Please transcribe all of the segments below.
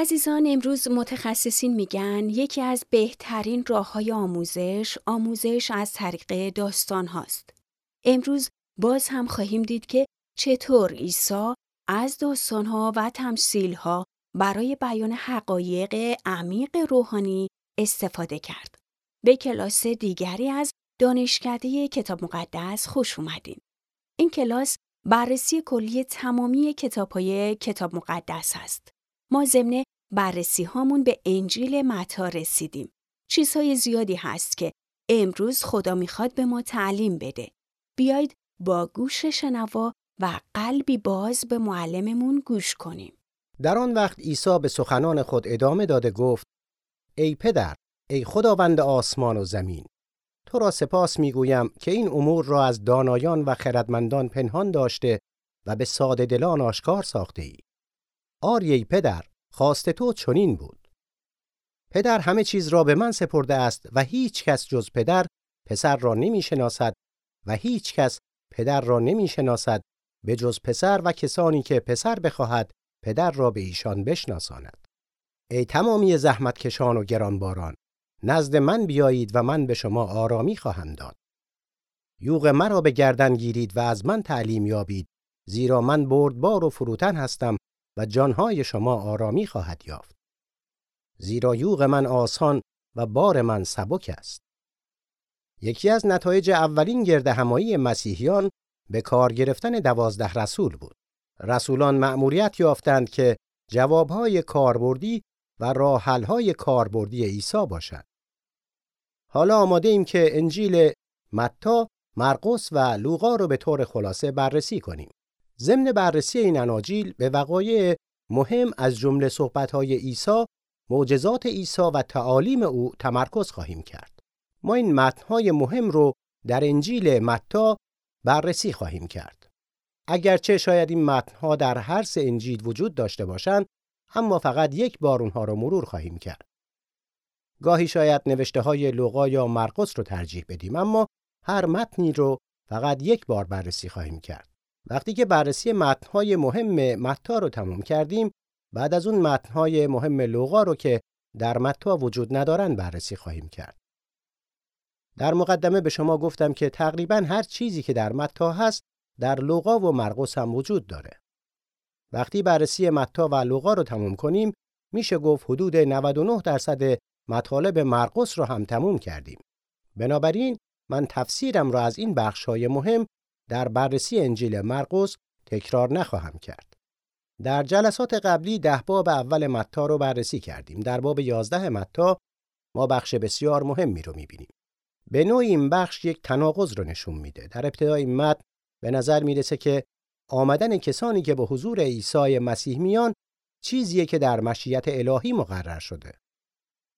عزیزان امروز متخصصین میگن یکی از بهترین راه های آموزش آموزش از طریق داستان هاست. امروز باز هم خواهیم دید که چطور عیسی از داستان ها و تمثیل ها برای بیان حقایق عمیق روحانی استفاده کرد. به کلاس دیگری از دانشکده کتاب مقدس خوش اومدین. این کلاس بررسی کلی تمامی کتاب های کتاب مقدس است. ما ضمن بررسی هامون به انجیل متا رسیدیم. چیزهای زیادی هست که امروز خدا می‌خواد به ما تعلیم بده. بیایید با گوش شنوا و قلبی باز به معلممون گوش کنیم. در آن وقت عیسی به سخنان خود ادامه داده گفت ای پدر ای خداوند آسمان و زمین تو را سپاس می‌گویم که این امور را از دانایان و خردمندان پنهان داشته و به ساده دلان آشکار ساخته ای آری پدر خواست تو چنین بود. پدر همه چیز را به من سپرده است و هیچ کس جز پدر پسر را نمی شناسد و هیچ کس پدر را نمی شناسد. به جز پسر و کسانی که پسر بخواهد پدر را به ایشان بشناساند. ای تمامی زحمت کشان و گرانباران نزد من بیایید و من به شما آرامی خواهم داد. یوغ مرا به گردن گیرید و از من تعلیم یابید زیرا من بردبار و فروتن هستم و جانهای شما آرامی خواهد یافت زیرا یوغ من آسان و بار من سبک است یکی از نتایج اولین گرد همایی مسیحیان به کار گرفتن دوازده رسول بود رسولان مأموریت یافتند که جوابهای کاربردی و راحلهای کاربردی عیسی باشند. حالا آماده ایم که انجیل متا، مرقس و لوقا رو به طور خلاصه بررسی کنیم. ضمن بررسی این اناجیل به وقایع مهم از جمله صحبت‌های عیسی، معجزات عیسی و تعالیم او تمرکز خواهیم کرد. ما این متن‌های مهم رو در انجیل متا بررسی خواهیم کرد. اگرچه شاید این متنها در هر سه انجیل وجود داشته باشند اما فقط یک بار اونها را مرور خواهیم کرد. گاهی شاید نوشته های لوقا یا مرقس رو ترجیح بدیم اما هر متنی رو فقط یک بار بررسی خواهیم کرد. وقتی که بررسی متنهای مهم متا رو تموم کردیم بعد از اون متنهای مهم لوقا رو که در متا وجود ندارن بررسی خواهیم کرد. در مقدمه به شما گفتم که تقریبا هر چیزی که در متا هست در لوقا و مرقس هم وجود داره. وقتی بررسی متا و لوقا رو تموم کنیم میشه گفت حدود 99 درصد مطالب مرقس رو هم تموم کردیم. بنابراین من تفسیرم را از این های مهم در بررسی انجیل مرقس تکرار نخواهم کرد. در جلسات قبلی ده باب اول متا رو بررسی کردیم. در باب 11 متا ما بخش بسیار مهمی رو می‌بینیم. به نوعی این بخش یک تناقض رو نشون میده. در ابتدای متن به نظر می‌رسه که آمدن کسانی که به حضور عیسی مسیح میان چیزیه که در مشیت الهی مقرر شده.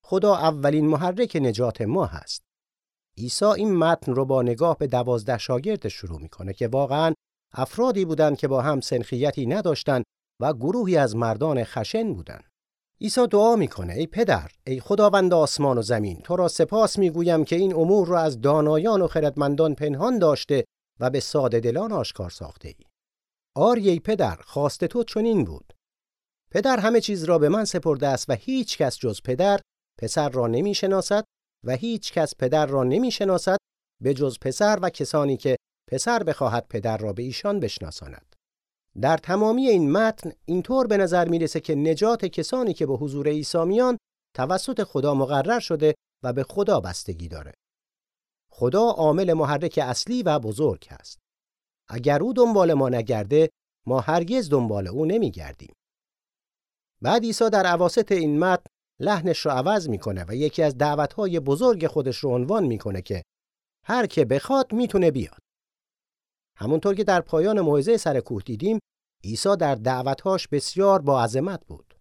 خدا اولین محرک نجات ما هست. عیسی این متن رو با نگاه به دوازده شاگرد شروع می‌کنه که واقعا افرادی بودند که با هم سنخیتی نداشتند و گروهی از مردان خشن بودند. عیسی دعا می‌کنه ای پدر ای خداوند آسمان و زمین تو را سپاس می‌گویم که این امور را از دانایان و خردمندان پنهان داشته و به ساده دلان آشکار ساخته ای. آری پدر خواست تو چنین بود. پدر همه چیز را به من سپرده است و هیچ کس جز پدر پسر را نمی شناسد و هیچ کس پدر را نمی شناسد به جز پسر و کسانی که پسر بخواهد پدر را به ایشان بشناساند. در تمامی این متن اینطور به نظر می‌رسه که نجات کسانی که به حضور عیسی میان توسط خدا مقرر شده و به خدا بستگی داره. خدا عامل محرک اصلی و بزرگ است. اگر او دنبال ما نگرده ما هرگز دنبال او نمیگردیم. بعد عیسی در عواست این متن لحنش رو عوض می‌کنه و یکی از دعوتهای بزرگ خودش رو عنوان می‌کنه که هر که بخواد می‌تونه بیاد. همونطور که در پایان موعظه سر کوه دیدیم عیسی در دعوتهاش بسیار با عظمت بود.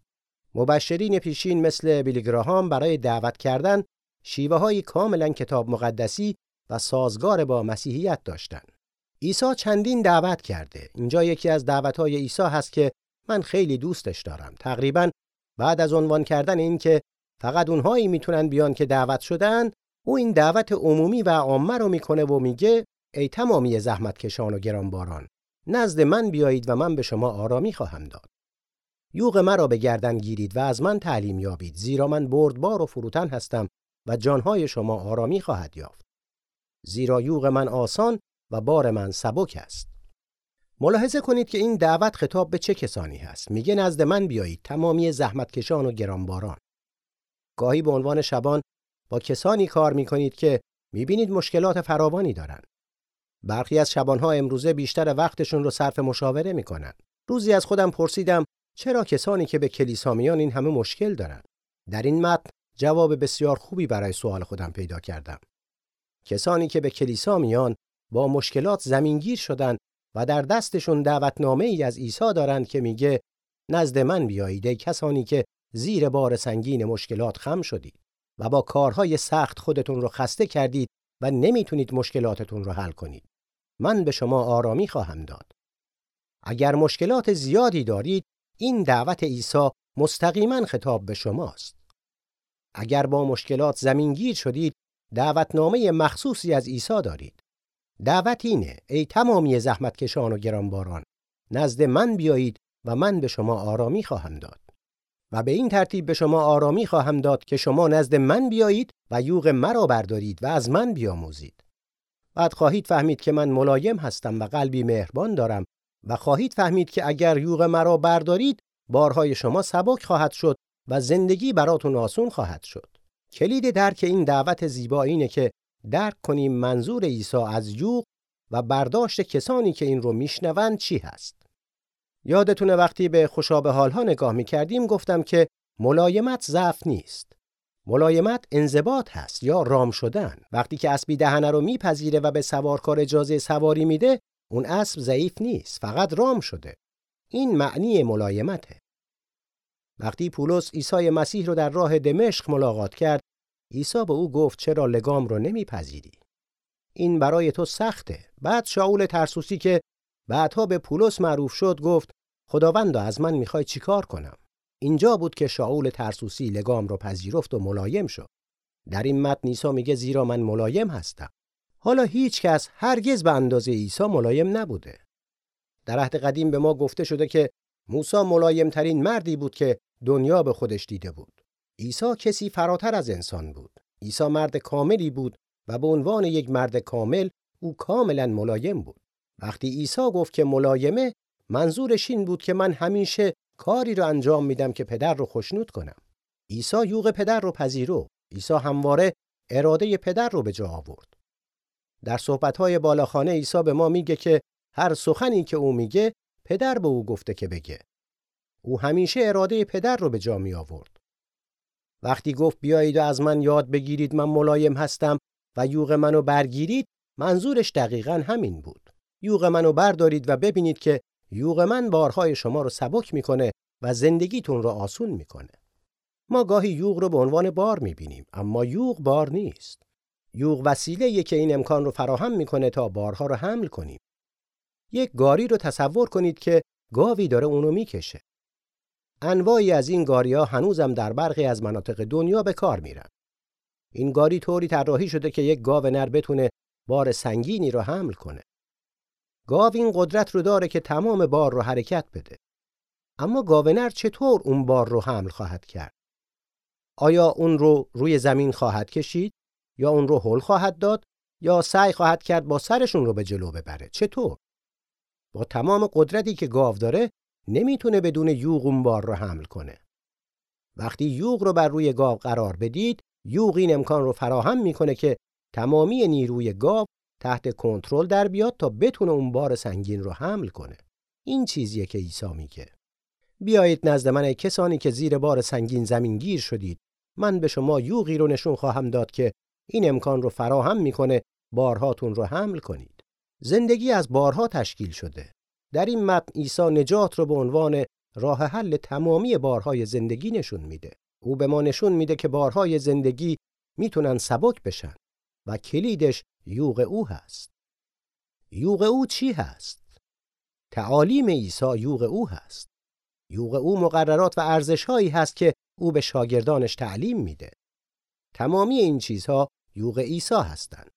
مبشرین پیشین مثل بیلیگراهام برای دعوت کردن شیوه های کاملا کتاب مقدسی و سازگار با مسیحیت داشتند. عیسی چندین دعوت کرده. اینجا یکی از دعوتهای عیسی هست که من خیلی دوستش دارم. تقریبا بعد از عنوان کردن این که فقط اونهایی می‌تونن بیان که دعوت شدن، او این دعوت عمومی و عامه رو می‌کنه و میگه ای تمامی زحمت کشان و گرانباران نزد من بیایید و من به شما آرامی خواهم داد. یوغ مرا به گردن گیرید و از من تعلیم یابید زیرا من بردبار و فروتن هستم و جانهای شما آرامی خواهد یافت زیرا یوغ من آسان و بار من سبک است ملاحظه کنید که این دعوت خطاب به چه کسانی هست. میگه نزد من بیایید. تمامی زحمتکشان و گرانباران. گاهی به عنوان شبان با کسانی کار می‌کنید که می‌بینید مشکلات فراوانی دارند. برخی از شبانها امروزه بیشتر وقتشون رو صرف مشاوره می‌کنن. روزی از خودم پرسیدم چرا کسانی که به کلیسا میان این همه مشکل دارن؟ در این متن جواب بسیار خوبی برای سوال خودم پیدا کردم. کسانی که به کلیسا میان با مشکلات زمینگیر شدن و در دستشون دعوتنامه ای از عیسی دارند که میگه نزد من بیایید کسانی که زیر بار سنگین مشکلات خم شدید و با کارهای سخت خودتون رو خسته کردید و نمی‌تونید مشکلاتتون رو حل کنید. من به شما آرامی خواهم داد. اگر مشکلات زیادی دارید این دعوت عیسی مستقیما خطاب به شماست. اگر با مشکلات زمینگیر شدید دعوتنامه مخصوصی از عیسی دارید. دعوت اینه ای تمامی زحمتکشان و گرانباران نزد من بیایید و من به شما آرامی خواهم داد. و به این ترتیب به شما آرامی خواهم داد که شما نزد من بیایید و یوغ مرا بردارید و از من بیاموزید. بعد خواهید فهمید که من ملایم هستم و قلبی مهربان دارم و خواهید فهمید که اگر یوغ مرا بردارید بارهای شما سبک خواهد شد و زندگی براتون آسون خواهد شد. کلید درک این دعوت زیبا اینه که درک کنیم منظور عیسی از یوغ و برداشت کسانی که این رو میشنوند چی هست. یادتونه وقتی به خوشابه حالها نگاه می‌کردیم گفتم که ملایمت ضعف نیست. ملایمت انضباط هست یا رام شدن. وقتی که اسبی دهنه رو میپذیره و به سوارکار اجازه سواری میده اون اسب ضعیف نیست فقط رام شده. این معنی ملایمته. وقتی پولس عیسی مسیح رو در راه دمشق ملاقات کرد عیسی به او گفت چرا لگام رو نمیپذیری؟ این برای تو سخته. بعد شاول ترسوسی که بعدها به پولس معروف شد گفت خداوند از من می‌خوای چیکار کنم؟ اینجا بود که شاول ترسوسی لگام رو پذیرفت و ملایم شد. در این متن عیسی میگه زیرا من ملایم هستم. حالا هیچ کس هرگز به اندازه عیسی ملایم نبوده. در عهد قدیم به ما گفته شده که موسی ملایم ترین مردی بود که دنیا به خودش دیده بود. عیسی کسی فراتر از انسان بود. عیسی مرد کاملی بود و به عنوان یک مرد کامل او کاملا ملایم بود. وقتی عیسی گفت که ملایمه منظورش این بود که من همیشه کاری رو انجام میدم که پدر رو خوشنود کنم. عیسی یوغ پدر رو پذیرو. عیسی همواره اراده پدر رو به جا آورد. در صحبت‌های بالاخانه عیسی به ما میگه که هر سخنی که او میگه پدر به او گفته که بگه. او همیشه اراده پدر رو به جا می آورد وقتی گفت بیایید و از من یاد بگیرید من ملایم هستم و یوغ منو برگیرید منظورش دقیقا همین بود یوغ منو بردارید و ببینید که یوغ من بارهای شما رو سبک می‌کنه و زندگیتون رو آسون می‌کنه. ما گاهی یوغ رو به عنوان بار می‌بینیم اما یوغ بار نیست. یوغ وسیله که این امکان رو فراهم می‌کنه تا بارها رو حمل کنیم. یک گاری رو تصور کنید که گاوی داره اونو می‌کشه. انواعی از این گاری ها هنوزم در برخی از مناطق دنیا به کار میرن. این گاری طوری طراحی شده که یک گاو نر بتونه بار سنگینی رو حمل کنه. گاو این قدرت رو داره که تمام بار رو حرکت بده. اما گاونر چطور اون بار رو حمل خواهد کرد؟ آیا اون رو روی زمین خواهد کشید یا اون رو هل خواهد داد یا سعی خواهد کرد با سرشون رو به جلو ببره؟ چطور؟ با تمام قدرتی که گاو داره نمی‌تونه بدون یوغ اون بار رو حمل کنه. وقتی یوغ رو بر روی گاو قرار بدید، یوغ این امکان رو فراهم می‌کنه که تمامی نیروی گاو تحت کنترل در بیاد تا بتونه اون بار سنگین رو حمل کنه. این چیزیه که عیسی میگه. بیایید نزد من ای کسانی که زیر بار سنگین زمین گیر شدید. من به شما یوغی رو نشون خواهم داد که این امکان رو فراهم می‌کنه بارهاتون رو حمل کنید. زندگی از بارها تشکیل شده. در این متن عیسی نجات رو به عنوان راه حل تمامی بارهای زندگی نشون میده. او به ما نشون میده که بارهای زندگی می‌تونن سبک بشن و کلیدش یوغ او هست. یوغ او چی هست؟ تعالیم عیسی یوغ او هست. یوغ او مقررات و ارزشهایی هست که او به شاگردانش تعلیم میده. تمامی این چیزها یوغ عیسی هستند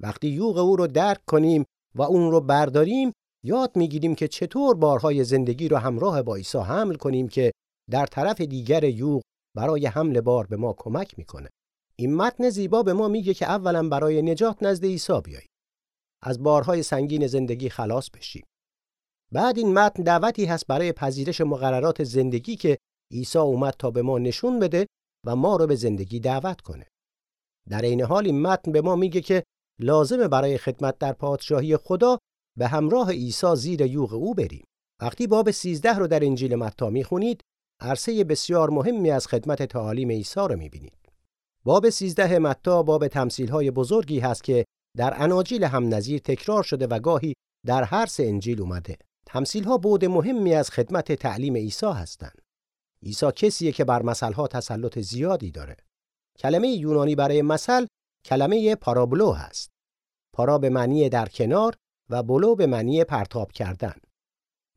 وقتی یوغ او رو درک کنیم و اون رو برداریم یاد می‌گیریم که چطور بارهای زندگی رو همراه با عیسی حمل کنیم که در طرف دیگر یوغ برای حمل بار به ما کمک می‌کنه. این متن زیبا به ما میگه که اولا برای نجات نزد عیسی بیاییم. از بارهای سنگین زندگی خلاص بشیم. بعد این متن دعوتی هست برای پذیرش مقررات زندگی که عیسی اومد تا به ما نشون بده و ما رو به زندگی دعوت کنه. در این حال این متن به ما میگه که لازمه برای خدمت در پادشاهی خدا به همراه عیسی زیر یوغ او بریم. وقتی باب 13 رو در انجیل متی می‌خونید، عرصه بسیار مهمی از خدمت تعالیم عیسی رو می‌بینید. باب 13 متی باب تمثیل‌های بزرگی هست که در اناجیل هم نظیر تکرار شده و گاهی در هر سه انجیل اومده. تمثیل‌ها بود مهمی از خدمت تعلیم عیسی هستند. عیسی کسیه که بر مثلها تسلط زیادی داره. کلمه یونانی برای مثل کلمه پارابلو هست. پارا به معنی در کنار و بلو به معنی پرتاب کردن.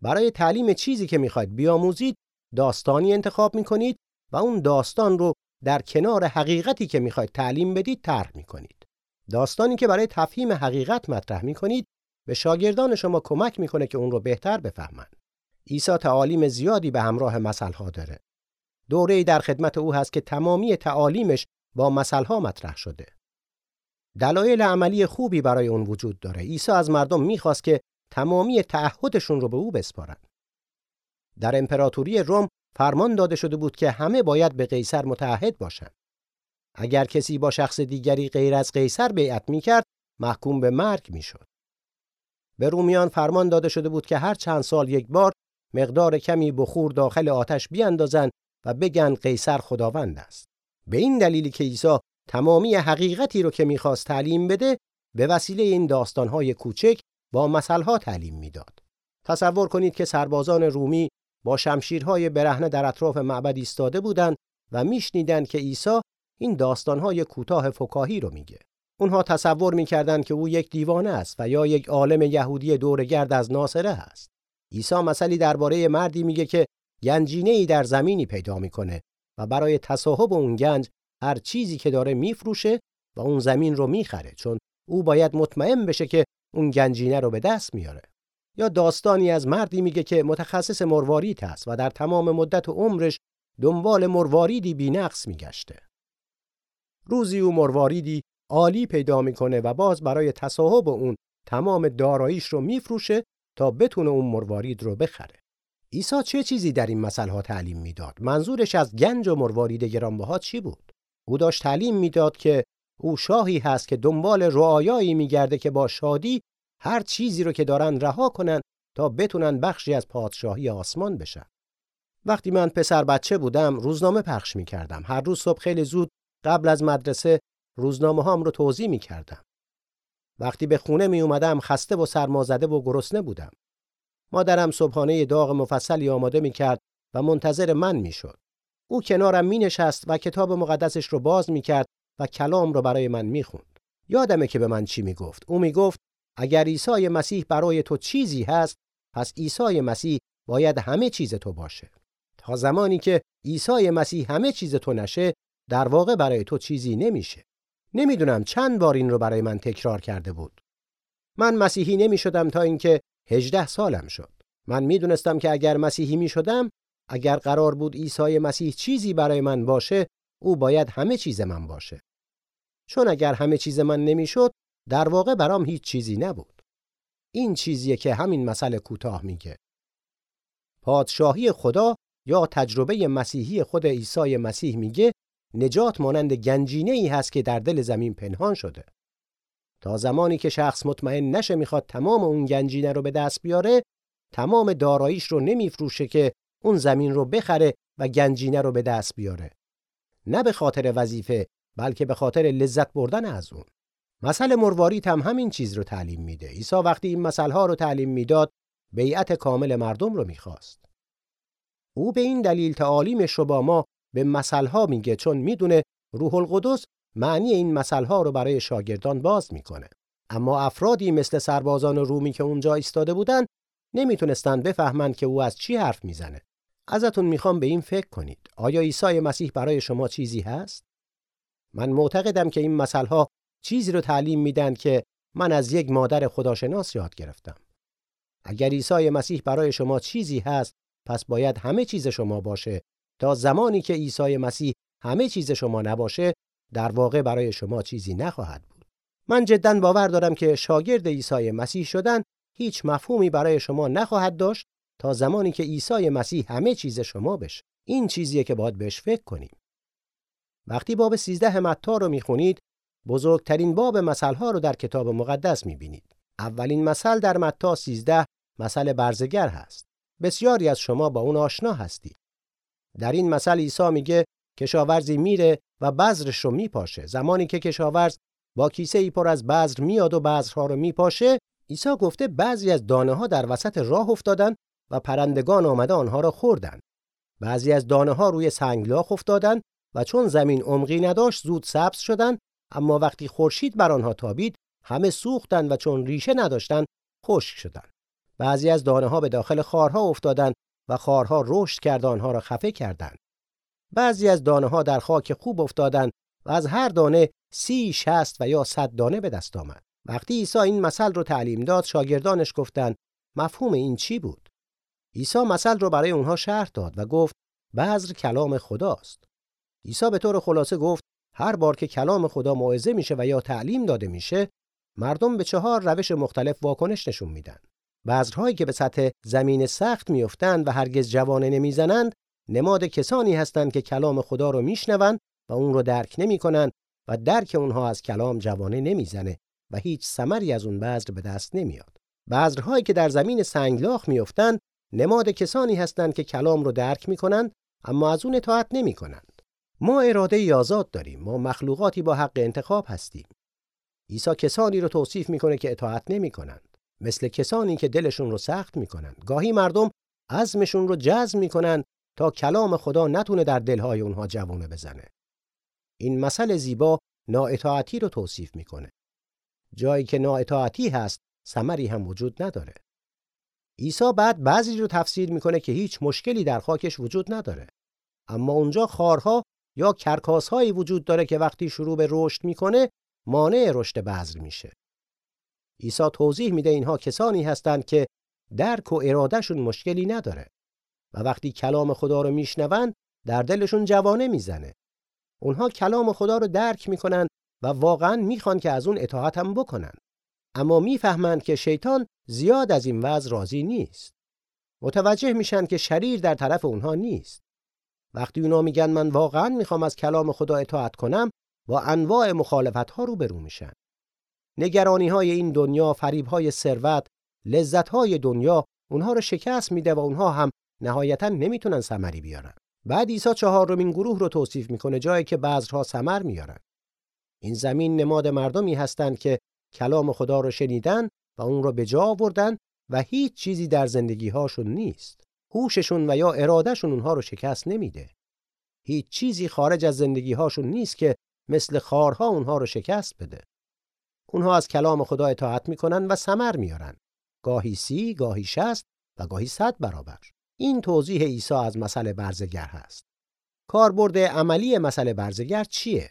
برای تعلیم چیزی که می‌خواید بیاموزید داستانی انتخاب می‌کنید و اون داستان رو در کنار حقیقتی که می‌خواید تعلیم بدید طرح می‌کنید. داستانی که برای تفهیم حقیقت مطرح می‌کنید به شاگردان شما کمک می‌کنه که اون رو بهتر بفهمند. عیسی تعالیم زیادی به همراه مثلها داره. دوره در خدمت او هست که تمامی تعالیمش با مثلها مطرح شده. دلایل عملی خوبی برای اون وجود داره. عیسی از مردم می‌خواست که تمامی تعهدشون رو به او بسپارن. در امپراتوری روم فرمان داده شده بود که همه باید به قیصر متعهد باشند. اگر کسی با شخص دیگری غیر از قیصر بیعت می‌کرد محکوم به مرگ می‌شد. به رومیان فرمان داده شده بود که هر چند سال یک بار مقدار کمی بخور داخل آتش بیاندازند و بگن قیصر خداوند است. به این دلیلی که عیسی تمامی حقیقتی رو که می‌خواست تعلیم بده به وسیله این داستانهای کوچک با مثلها تعلیم می‌داد. تصور کنید که سربازان رومی با شمشیرهای برهنه در اطراف معبد ایستاده بودند و میشنیدند که عیسی این داستانهای کوتاه فکاهی رو میگه. اونها تصور می‌کردند که او یک دیوانه است و یا یک عالم یهودی دورگرد از ناصره است. عیسی مثلی درباره مردی میگه که گنجینه ای در زمینی پیدا می‌کنه و برای تصاحب اون گنج هر چیزی که داره میفروشه و اون زمین رو می‌خره چون او باید مطمئن بشه که اون گنجینه رو به دست میاره. یا داستانی از مردی میگه که متخصص مروارید است و در تمام مدت عمرش دنبال مرواریدی بینقص میگشته. روزی او مرواریدی عالی پیدا می‌کنه و باز برای تصاحب اون تمام داراییش رو میفروشه تا بتونه اون مروارید رو بخره. عیسی چه چیزی در این مسئله تعلیم می‌داد؟ منظورش از گنج و مروارید گرانبها چی بود؟ او داشت تعلیم می‌داد که او شاهی هست که دنبال رعایایی میگرده که با شادی هر چیزی رو که دارن رها کنن تا بتونن بخشی از پادشاهی آسمان بشن. وقتی من پسر بچه بودم روزنامه پخش می‌کردم. هر روز صبح خیلی زود قبل از مدرسه روزنامه هام رو توضیح می‌کردم. وقتی به خونه می اومدم خسته و سرمازده و گرسنه بودم. مادرم صبحانه داغ مفصلی آماده می کرد و منتظر من می شد. او کنارم می نشست و کتاب مقدسش رو باز می کرد و کلام رو برای من می خوند. یادمه که به من چی می گفت. او می گفت اگر عیسی مسیح برای تو چیزی هست پس عیسی مسیح باید همه چیز تو باشه. تا زمانی که عیسی مسیح همه چیز تو نشه در واقع برای تو چیزی نمیشه. نمی‌دونم چند بار این رو برای من تکرار کرده بود. من مسیحی نمی شدم تا اینکه 18 سالم شد. من می‌دونستم که اگر مسیحی می شدم، اگر قرار بود عیسی مسیح چیزی برای من باشه، او باید همه چیز من باشه. چون اگر همه چیز من نمی‌شد، در واقع برام هیچ چیزی نبود. این چیزیه که همین مسئله کوتاه میگه. پادشاهی خدا یا تجربه مسیحی خود عیسی مسیح میگه نجات مانند گنجینه ای هست که در دل زمین پنهان شده. تا زمانی که شخص مطمئن نشه می‌خواد تمام اون گنجینه رو به دست بیاره، تمام داراییش رو نمیفروشه که اون زمین رو بخره و گنجینه رو به دست بیاره. نه به خاطر وظیفه بلکه به خاطر لذت بردن از اون. مسئله مروارید هم همین چیز رو تعلیم میده. عیسی وقتی این مسئله ها رو تعلیم می‌داد، بیعت کامل مردم رو می‌خواست. او به این دلیل تعالیمش رو با ما به مسئله میگه چون می‌دونه روح القدس معنی این مسئله رو برای شاگردان باز می‌کنه. اما افرادی مثل سربازان رومی که اونجا ایستاده بودن نمی‌تونستند بفهمند که او از چی حرف می‌زنه. ازتون می‌خوام به این فکر کنید. آیا عیسی مسیح برای شما چیزی هست؟ من معتقدم که این مسئله چیزی رو تعلیم میدن که من از یک مادر خداشناس یاد گرفتم. اگر عیسی مسیح برای شما چیزی هست پس باید همه چیز شما باشه تا زمانی که عیسی مسیح همه چیز شما نباشه در واقع برای شما چیزی نخواهد بود من جدا باور دارم که شاگرد عیسی مسیح شدن هیچ مفهومی برای شما نخواهد داشت تا زمانی که عیسی مسیح همه چیز شما بشه. این چیزیه که باید بهش فکر کنیم. وقتی باب 13 متا رو می‌خونید بزرگترین باب ها رو در کتاب مقدس می‌بینید. اولین مثل در متا 13 مثل برزگر هست. بسیاری از شما با اون آشنا هستید. در این مثل عیسی میگه کشاورزی میره و بذرش رو میپاشه. زمانی که کشاورز با کیسه ای پر از بذر میاد و بذرها رو میپاشه عیسی گفته بعضی از دانه ها در وسط راه افتادن و پرندگان آمده آنها را خوردن بعضی از دانه ها روی سنگلاخ افتادن و چون زمین عمقی نداشت زود سبز شدن اما وقتی خورشید بر آنها تابید همه سوختند و چون ریشه نداشتند خشک شدند. بعضی از دانه ها به داخل خارها افتادند و خارها رشد کرد آنها را خفه کردند. بعضی از دانه ها در خاک خوب افتادند و از هر دانه سی شست و یا صد دانه به دست آمد. وقتی عیسی این مثل رو تعلیم داد شاگردانش گفتند مفهوم این چی بود؟ عیسی مثل رو برای اونها شرح داد و گفت بذر کلام خداست. عیسی به طور خلاصه گفت هر بار که کلام خدا موعظه میشه و یا تعلیم داده میشه مردم به چهار روش مختلف واکنش نشون میدن. بذرهایی که به سطح زمین سخت میافتند و هرگز جوانه نمی‌زنند نماد کسانی هستند که کلام خدا رو میشنوند و اون رو درک نمی‌کنن و درک اونها از کلام جوانه نمی‌زنه و هیچ ثمری از اون بذر به دست نمیاد. بذرهایی که در زمین سنگلاخ میافتند نماد کسانی هستند که کلام رو درک می‌کنند اما از اون اطاعت نمی‌کنند. ما اراده آزاد داریم. ما مخلوقاتی با حق انتخاب هستیم. عیسی کسانی رو توصیف می‌کنه که اطاعت نمی‌کنند. مثل کسانی که دلشون رو سخت می‌کنند. گاهی مردم عزمشون رو جزم می‌کنند تا کلام خدا نتونه در دلهای اونها جوونه بزنه. این مسئله زیبا نااطاعتی رو توصیف می‌کنه. جایی که نااطاعتی هست ثمری هم وجود نداره. عیسی بعد بعضی رو تفسیر می‌کنه که هیچ مشکلی در خاکش وجود نداره. اما اونجا خارها یا کرکاسهایی وجود داره که وقتی شروع به رشد می‌کنه مانع رشد بذر میشه. عیسی توضیح میده اینها کسانی هستند که درک و ارادهشون مشکلی نداره و وقتی کلام خدا رو میشنون در دلشون جوانه می‌زنه. اونها کلام خدا رو درک می‌کنن و واقعا می‌خوان که از اون اطاعت هم بکنن. اما می‌فهمند که شیطان زیاد از این وضع راضی نیست. متوجه میشن که شریر در طرف اونها نیست. وقتی اونا میگن من واقعا می‌خوام از کلام خدا اطاعت کنم با انواع مخالفت ها رو برو میشن. نگرانی های این دنیا فریب های ثروت لذت های دنیا اونها رو شکست میده و اونها هم نهایتا نمی‌تونن ثمری بیارن. بعد عیسی چهارمین گروه رو توصیف می‌کنه جایی که بذرها ثمر میارن. این زمین نماد مردمی هستند که کلام خدا رو شنیدن و اون رو به جا آوردن و هیچ چیزی در زندگی هاشون نیست. هوششون و یا ارادهشون اونها رو شکست نمیده. هیچ چیزی خارج از زندگی هاشون نیست که مثل خارها اونها رو شکست بده. اونها از کلام خدا اطاعت می‌کنن و ثمر میارن. گاهی سی، گاهی شست و گاهی صد برابر. این توضیح عیسی از مسئله برزگر هست. کاربرد عملی مسئله برزگر چیه؟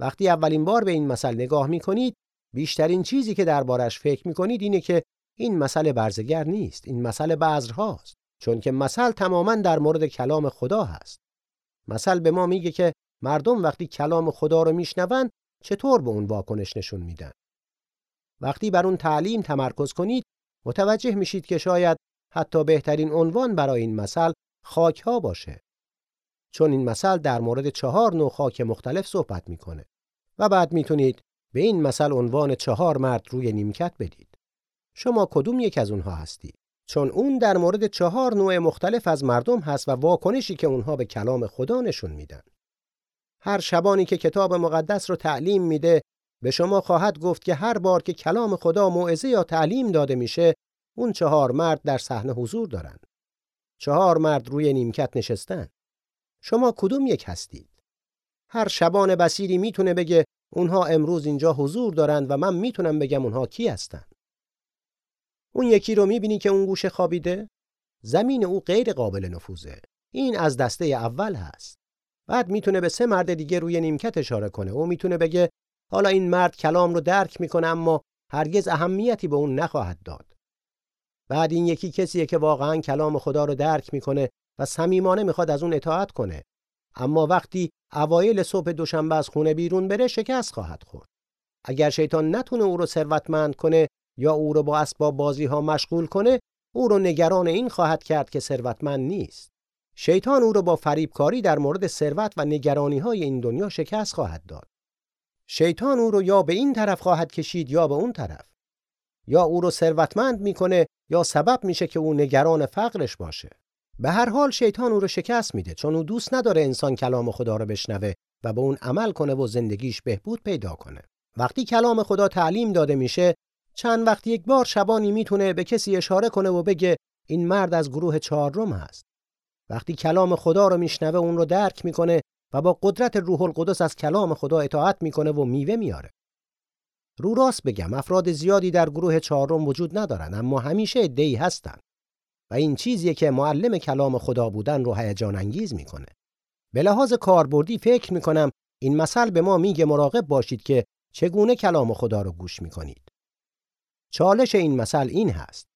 وقتی اولین بار به این مسئله نگاه می‌کنید بیشترین چیزی که دربارش فکر می‌کنید اینه که این مسئله برزگر نیست این مسئله بذرهاست چون که مثل تماما در مورد کلام خدا هست. مثل به ما میگه که مردم وقتی کلام خدا رو میشنون چطور به اون واکنش نشون میدن؟ وقتی بر اون تعلیم تمرکز کنید متوجه میشید که شاید حتی بهترین عنوان برای این مثل خاک ها باشه. چون این مثل در مورد چهار نوع خاک مختلف صحبت می‌کنه. و بعد می‌تونید به این مثل عنوان چهار مرد روی نیمکت بدید. شما کدوم یک از اونها هستید؟ چون اون در مورد چهار نوع مختلف از مردم هست و واکنشی که اونها به کلام خدا نشون میدن. هر شبانی که کتاب مقدس رو تعلیم میده به شما خواهد گفت که هر بار که کلام خدا موعظه یا تعلیم داده میشه اون چهار مرد در صحنه حضور دارند. چهار مرد روی نیمکت نشستن. شما کدوم یک هستید؟ هر شبان بسیری می‌تونه بگه اونها امروز اینجا حضور دارند و من می‌تونم بگم اونها کی هستند. اون یکی رو می‌بینی که اون گوشه خوابیده؟ زمین او غیر قابل نفوذه. این از دسته اول هست. بعد می‌تونه به سه مرد دیگه روی نیمکت اشاره کنه. او می‌تونه بگه حالا این مرد کلام رو درک می‌کنه اما هرگز اهمیتی به اون نخواهد داد. بعد این یکی کسیه که واقعا کلام خدا رو درک می‌کنه و صمیمانه می‌خواد از اون اطاعت کنه اما وقتی اوایل صبح دوشنبه از خونه بیرون بره شکست خواهد خورد. اگر شیطان نتونه او رو ثروتمند کنه یا او رو با اسباب بازی ها مشغول کنه او رو نگران این خواهد کرد که ثروتمند نیست. شیطان او رو با فریبکاری در مورد ثروت و نگرانی های این دنیا شکست خواهد داد. شیطان او رو یا به این طرف خواهد کشید یا به اون طرف. یا او رو ثروتمند می‌کنه یا سبب میشه که او نگران فقرش باشه. به هر حال شیطان او رو شکست میده چون او دوست نداره انسان کلام خدا رو بشنوه و به اون عمل کنه و زندگیش بهبود پیدا کنه. وقتی کلام خدا تعلیم داده میشه چند وقت یک بار شبانی می‌تونه به کسی اشاره کنه و بگه این مرد از گروه چهارم هست. وقتی کلام خدا رو میشنوه اون رو درک می‌کنه و با قدرت روح القدس از کلام خدا اطاعت می‌کنه و میوه میاره. رو راست بگم افراد زیادی در گروه چهارم وجود ندارن اما همیشه ادعی هستن. و این چیزیه که معلم کلام خدا بودن رو هیجان انگیز می‌کنه. به لحاظ کاربردی فکر می‌کنم این مثل به ما میگه مراقب باشید که چگونه کلام خدا رو گوش می‌کنید. چالش این مثل این هست.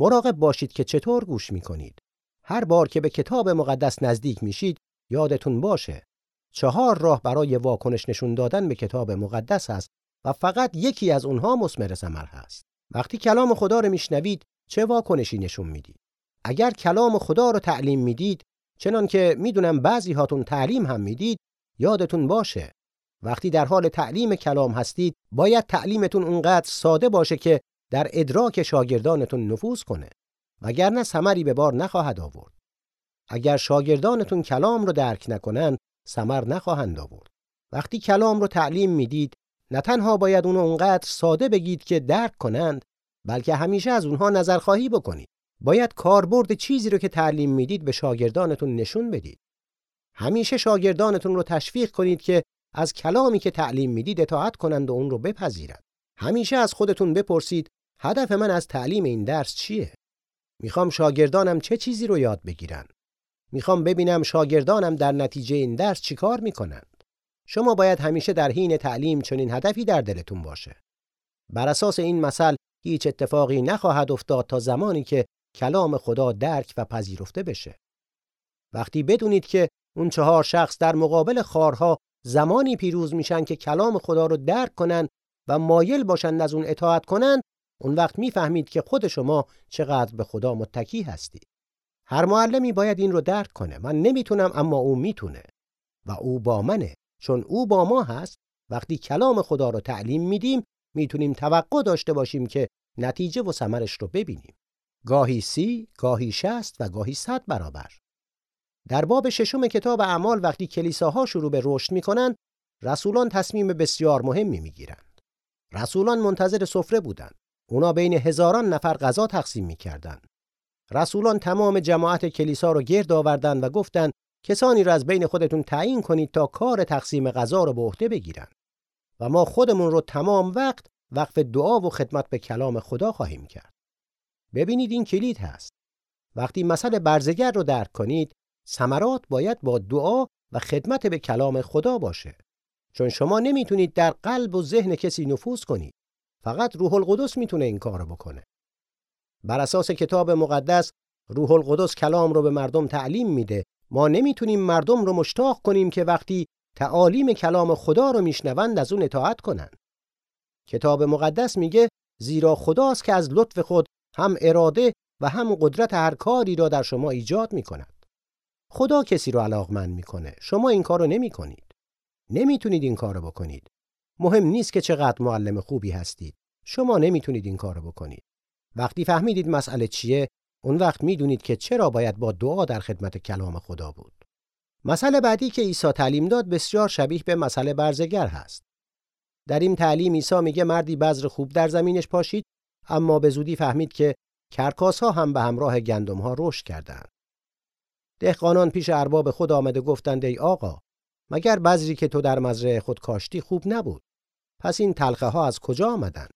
مراقب باشید که چطور گوش می‌کنید. هر بار که به کتاب مقدس نزدیک میشید یادتون باشه چهار راه برای واکنش نشون دادن به کتاب مقدس است و فقط یکی از اونها مسمر ثمر هست. وقتی کلام خدا رو میشنوید چه واکنشی نشون می‌دید؟ اگر کلام خدا رو تعلیم می‌دید چنان که می‌دونم بعضی هاتون تعلیم هم می‌دید یادتون باشه. وقتی در حال تعلیم کلام هستید باید تعلیمتون اونقدر ساده باشه که در ادراک شاگردانتون نفوذ کنه. وگرنه ثمری به بار نخواهد آورد. اگر شاگردانتون کلام رو درک نکنن ثمر نخواهند آورد. وقتی کلام رو تعلیم می‌دید نه تنها باید اونو اونقدر ساده بگید که درک کنند بلکه همیشه از اونها نظرخواهی بکنید. باید کاربرد چیزی رو که تعلیم می‌دید به شاگردانتون نشون بدید. همیشه شاگردانتون رو تشویق کنید که از کلامی که تعلیم می‌دید اطاعت کنند و اون رو بپذیرند. همیشه از خودتون بپرسید هدف من از تعلیم این درس چیه؟ می‌خوام شاگردانم چه چیزی رو یاد بگیرن؟ می‌خوام ببینم شاگردانم در نتیجه این درس چیکار می‌کنند؟ شما باید همیشه در حین تعلیم چنین هدفی در دلتون باشه. بر اساس این مثل هیچ اتفاقی نخواهد افتاد تا زمانی که کلام خدا درک و پذیرفته بشه. وقتی بدونید که اون چهار شخص در مقابل خارها زمانی پیروز میشن که کلام خدا رو درک کنن و مایل باشند از اون اطاعت کنن اون وقت می‌فهمید که خود شما چقدر به خدا متکی هستید هر معلمی باید این رو درک کنه. من نمی‌تونم اما او می‌تونه. و او با منه. چون او با ما هست وقتی کلام خدا رو تعلیم میدیم می‌تونیم توقع داشته باشیم که نتیجه و ثمرش رو ببینیم. گاهی سی، گاهی شست و گاهی صد برابر. در باب ششم کتاب اعمال وقتی کلیساها شروع به رشد می‌کنند رسولان تصمیم بسیار مهمی می‌گیرند. رسولان منتظر سفره بودند. اونا بین هزاران نفر غذا تقسیم می‌کردند. رسولان تمام جماعت کلیسا رو گرد آوردند و گفتند کسانی را از بین خودتون تعیین کنید تا کار تقسیم غذا رو به عهده بگیرند و ما خودمون رو تمام وقت وقف دعا و خدمت به کلام خدا خواهیم کرد. ببینید این کلید هست. وقتی مسئله برزگر رو درک کنید ثمرات باید با دعا و خدمت به کلام خدا باشه. چون شما نمی‌تونید در قلب و ذهن کسی نفوذ کنید. فقط روح القدس می‌تونه این کارو بکنه. بر اساس کتاب مقدس روح القدس کلام رو به مردم تعلیم میده. ما نمی‌تونیم مردم رو مشتاق کنیم که وقتی تعالیم کلام خدا رو میشنوند از اون اطاعت کنند. کتاب مقدس میگه زیرا خداست که از لطف خود هم اراده و هم قدرت هر کاری را در شما ایجاد می‌کند. خدا کسی رو علاقمند می‌کنه. شما این کارو نمی‌کنید. نمی‌تونید این کارو بکنید. مهم نیست که چقدر معلم خوبی هستید. شما نمی‌تونید این کارو بکنید. وقتی فهمیدید مسئله چیه اون وقت می‌دونید که چرا باید با دعا در خدمت کلام خدا بود. مسئله بعدی که عیسی تعلیم داد بسیار شبیه به مسئله برزگر هست. در این تعلیم عیسی میگه مردی بذر خوب در زمینش پاشید اما به زودی فهمید که کرکاس ها هم به همراه گندم ها رشد کردند دهقانان پیش ارباب خود آمده گفتند ای آقا مگر بذری که تو در مزرعه خود کاشتی خوب نبود؟ پس این تلخه ها از کجا آمدن؟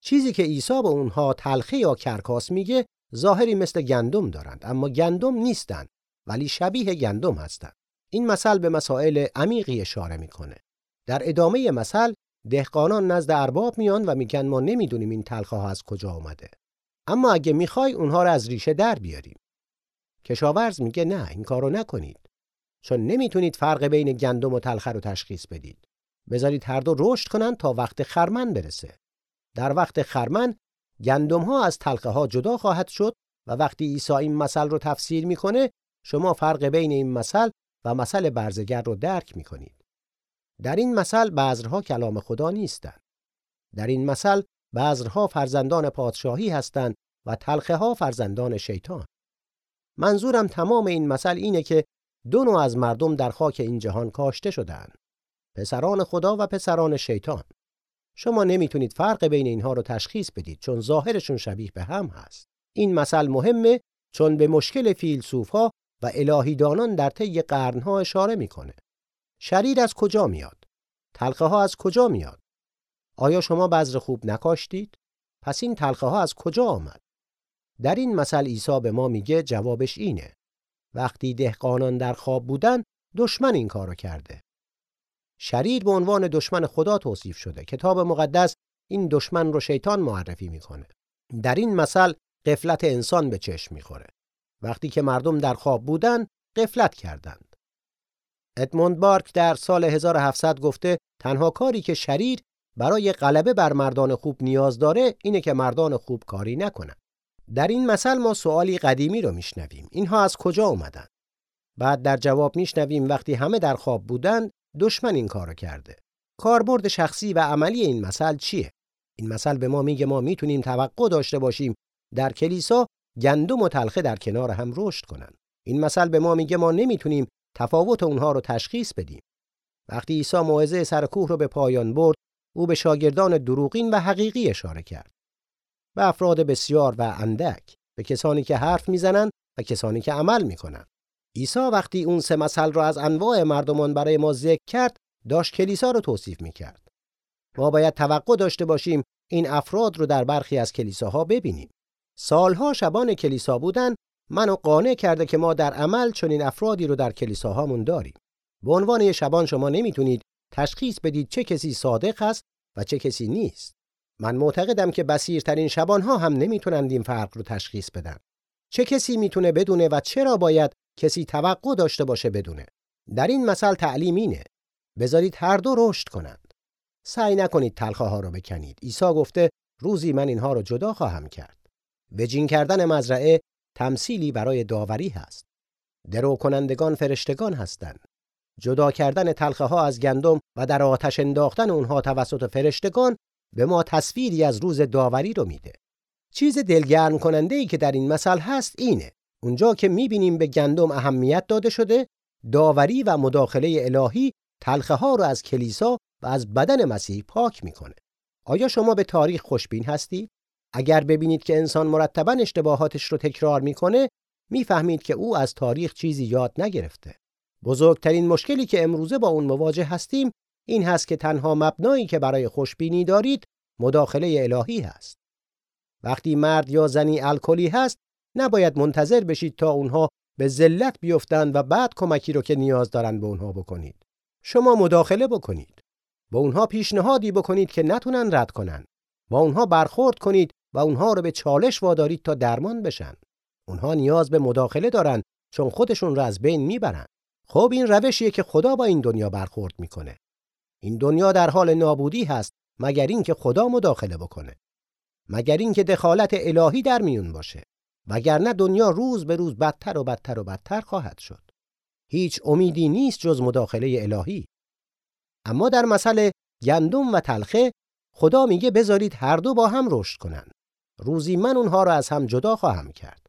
چیزی که عیسی به اونها تلخه یا کرکاس میگه ظاهری مثل گندم دارند اما گندم نیستند ولی شبیه گندم هستند. این مثل به مسائل عمیقی اشاره می‌کنه. در ادامه مثل دهقانان نزد ارباب میان و میگن ما نمی‌دونیم این تلخه از کجا آمده. اما اگه می‌خوای اونها رو از ریشه در بیاریم. کشاورز میگه نه این کارو نکنید. چون نمی‌تونید فرق بین گندم و تلخه رو تشخیص بدید. بذارید هر دو رشد کنن تا وقت خرمن برسه. در وقت خرمن گندم ها از تلخه ها جدا خواهد شد و وقتی عیسی این مثل رو تفسیر می‌کنه شما فرق بین این مثل و مثل برزگر رو درک می‌کنید. در این مثل بذرها کلام خدا نیستند. در این مثل بذرها فرزندان پادشاهی هستند و تلخه ها فرزندان شیطان. منظورم تمام این مثل اینه که دو نوع از مردم در خاک این جهان کاشته شدند پسران خدا و پسران شیطان. شما نمی‌تونید فرق بین اینها رو تشخیص بدید چون ظاهرشون شبیه به هم هست. این مثل مهمه چون به مشکل فیلسوفها و الهیدانان در طی قرنها اشاره می‌کنه. شریر از کجا میاد؟ تلخه ها از کجا میاد؟ آیا شما بذر خوب نکاشتید؟ پس این تلخه ها از کجا آمد؟ در این مثل عیسی به ما میگه جوابش اینه. وقتی دهقانان در خواب بودن دشمن این کارو کرده. شریر به عنوان دشمن خدا توصیف شده. کتاب مقدس این دشمن رو شیطان معرفی می‌کنه. در این مثل قفلت انسان به چشم می‌خوره. وقتی که مردم در خواب بودن قفلت کردند. ادموند بارک در سال 1700 گفته تنها کاری که شریر برای غلبه بر مردان خوب نیاز داره اینه که مردان خوب کاری نکنن در این مثل ما سوالی قدیمی رو میشنویم. اینها از کجا اومدن؟ بعد در جواب میشنویم وقتی همه در خواب بودن دشمن این کارو کرده. کاربرد شخصی و عملی این مثل چیه؟ این مثل به ما میگه ما می‌تونیم توقع داشته باشیم در کلیسا گندم و تلخه در کنار هم رشد کنن. این مثل به ما میگه ما نمی‌تونیم تفاوت اونها رو تشخیص بدیم. وقتی عیسی موعظه سر کوه رو به پایان برد او به شاگردان دروغین و حقیقی اشاره کرد. به افراد بسیار و اندک به کسانی که حرف می‌زنند و کسانی که عمل می‌کنند عیسی وقتی اون سه مثل را از انواع مردمان برای ما ذکر کرد داشت کلیسا رو توصیف می‌کرد. ما باید توقع داشته باشیم این افراد رو در برخی از کلیساها ببینیم. سالها شبان کلیسا بودن منو قانع کرده که ما در عمل چنین افرادی رو در کلیساهامون داریم. به عنوان یه شبان شما نمی‌تونید تشخیص بدید چه کسی صادق است و چه کسی نیست. من معتقدم که بسیرترین شبانها هم نمی‌تونند این فرق رو تشخیص بدن. چه کسی می‌تونه بدونه و چرا باید کسی توقع داشته باشه بدونه؟ در این مثل تعلیم اینه. بذارید هر دو رشد کنند. سعی نکنید تلخه ها رو بکنید. عیسی گفته روزی من اینها رو جدا خواهم کرد. وجین کردن مزرعه تمثیلی برای داوری هست. درو کنندگان فرشتگان هستند. جدا کردن تلخه ها از گندم و در آتش انداختن اونها توسط فرشتگان به ما تصویری از روز داوری رو میده. چیز دلگرم کننده ای که در این مثل هست اینه. اونجا که می‌بینیم به گندم اهمیت داده شده داوری و مداخله الهی تلخه ها رو از کلیسا و از بدن مسیح پاک می‌کنه. آیا شما به تاریخ خوشبین هستید؟ اگر ببینید که انسان مرتبا اشتباهاتش رو تکرار می‌کنه می‌فهمید که او از تاریخ چیزی یاد نگرفته. بزرگترین مشکلی که امروزه با اون مواجه هستیم این هست که تنها مبنایی که برای خوشبینی دارید مداخله الهی هست. وقتی مرد یا زنی الکلی هست نباید منتظر بشید تا اونها به ذلت بیفتند و بعد کمکی رو که نیاز دارند به اونها بکنید. شما مداخله بکنید. با اونها پیشنهادی بکنید که نتونن رد کنن. با اونها برخورد کنید و اونها رو به چالش وادارید تا درمان بشن. اونها نیاز به مداخله دارن چون خودشون رو از بین می‌برن. خب این روشیه که خدا با این دنیا برخورد می‌کنه. این دنیا در حال نابودی هست مگر اینکه خدا مداخله بکنه. مگر اینکه دخالت الهی در میون باشه. وگرنه دنیا روز به روز بدتر و بدتر و بدتر خواهد شد. هیچ امیدی نیست جز مداخله الهی. اما در مسئله گندم و تلخه خدا میگه بذارید هر دو با هم رشد کنن. روزی من اونها را از هم جدا خواهم کرد.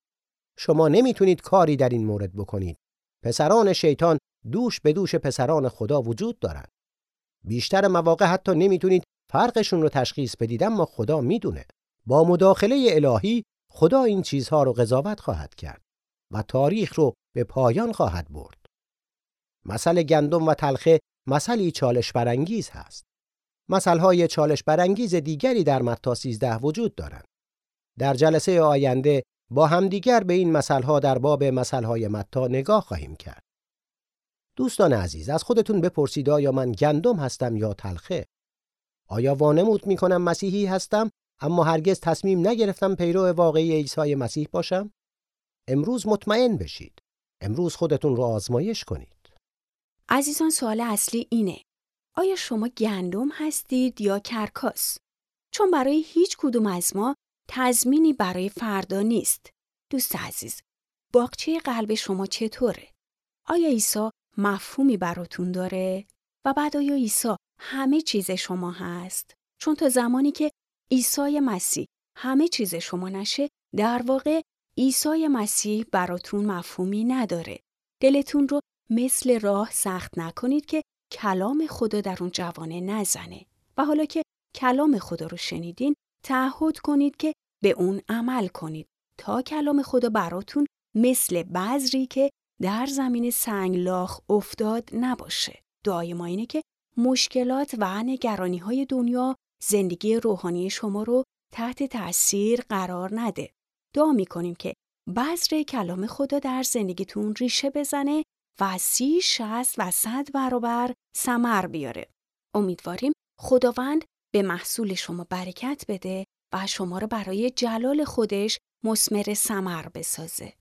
شما نمی‌تونید کاری در این مورد بکنید. پسران شیطان دوش به دوش پسران خدا وجود دارند بیشتر مواقع حتی نمی‌تونید فرقشون رو تشخیص بدید اما خدا می‌دونه. با مداخله الهی خدا این چیزها رو قضاوت خواهد کرد و تاریخ رو به پایان خواهد برد. مسئله گندم و تلخه مسئله چالش برانگیز هست. مسئله چالش برانگیز دیگری در متی 13 وجود دارند. در جلسه آینده با همدیگر به این مسئله در باب مسئله متا نگاه خواهیم کرد. دوستان عزیز از خودتون بپرسید آیا من گندم هستم یا تلخه؟ آیا وانمود می کنم مسیحی هستم اما هرگز تصمیم نگرفتم پیرو واقعی عیسی مسیح باشم؟ امروز مطمئن بشید. امروز خودتون رو آزمایش کنید. عزیزان سوال اصلی اینه. آیا شما گندم هستید یا کرکاس؟ چون برای هیچ کدوم از ما تضمینی برای فردا نیست. دوست عزیز باغچه قلب شما چطوره؟ آیا عیسی مفهومی براتون داره؟ و بعد آیا عیسی همه چیز شما هست؟ چون تا زمانی که عیسی مسیح همه چیز شما نشه در واقع عیسی مسیح براتون مفهومی نداره. دلتون رو مثل راه سخت نکنید که کلام خدا در اون جوانه نزنه و حالا که کلام خدا رو شنیدین تعهد کنید که به اون عمل کنید تا کلام خدا براتون مثل بذری که در زمین سنگلاخ افتاد نباشه. دعای ما اینه که مشکلات و نگرانی های دنیا زندگی روحانی شما رو تحت تأثیر قرار نده. دعا می‌کنیم که بذر کلام خدا در زندگیتون ریشه بزنه و سی شست و صد برابر سمر بیاره. امیدواریم خداوند به محصول شما برکت بده و شما رو برای جلال خودش مسمر سمر بسازه.